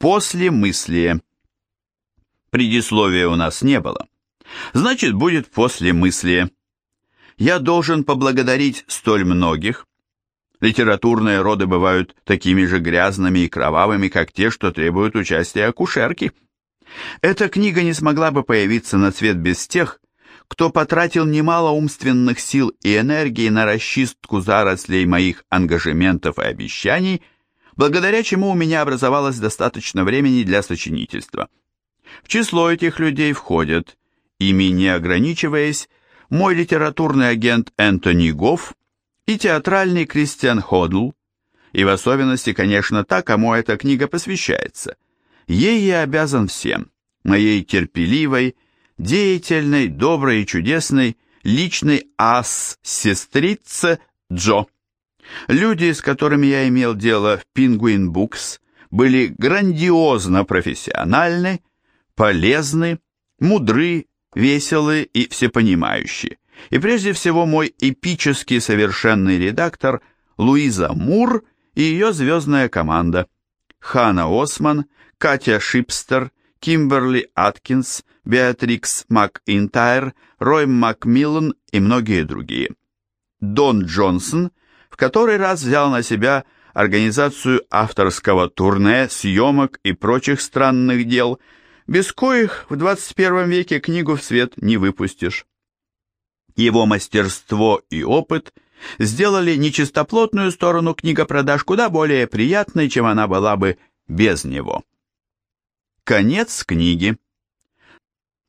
После мысли. Предисловия у нас не было. Значит, будет после мысли. Я должен поблагодарить столь многих. Литературные роды бывают такими же грязными и кровавыми, как те, что требуют участия акушерки. Эта книга не смогла бы появиться на свет без тех, кто потратил немало умственных сил и энергии на расчистку зарослей моих ангажементов и обещаний, благодаря чему у меня образовалось достаточно времени для сочинительства. В число этих людей входят, ими не ограничиваясь, мой литературный агент Энтони Гофф и театральный Кристиан Ходл, и в особенности, конечно, та, кому эта книга посвящается. Ей я обязан всем, моей терпеливой, деятельной, доброй и чудесной личной ас-сестрице Джо. Люди, с которыми я имел дело в Penguin Books, были грандиозно профессиональны, полезны, мудры, веселы и всепонимающие. И прежде всего мой эпический совершенный редактор Луиза Мур и ее звездная команда. Хана Осман, Катя Шипстер, Кимберли Аткинс, Беатрикс МакИнтайр, Рой Макмиллан и многие другие. Дон Джонсон в который раз взял на себя организацию авторского турне, съемок и прочих странных дел, без коих в 21 веке книгу в свет не выпустишь. Его мастерство и опыт сделали нечистоплотную сторону книгопродаж куда более приятной, чем она была бы без него. Конец книги.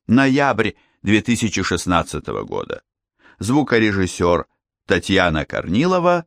Ноябрь 2016 года. Звукорежиссер Татьяна Корнилова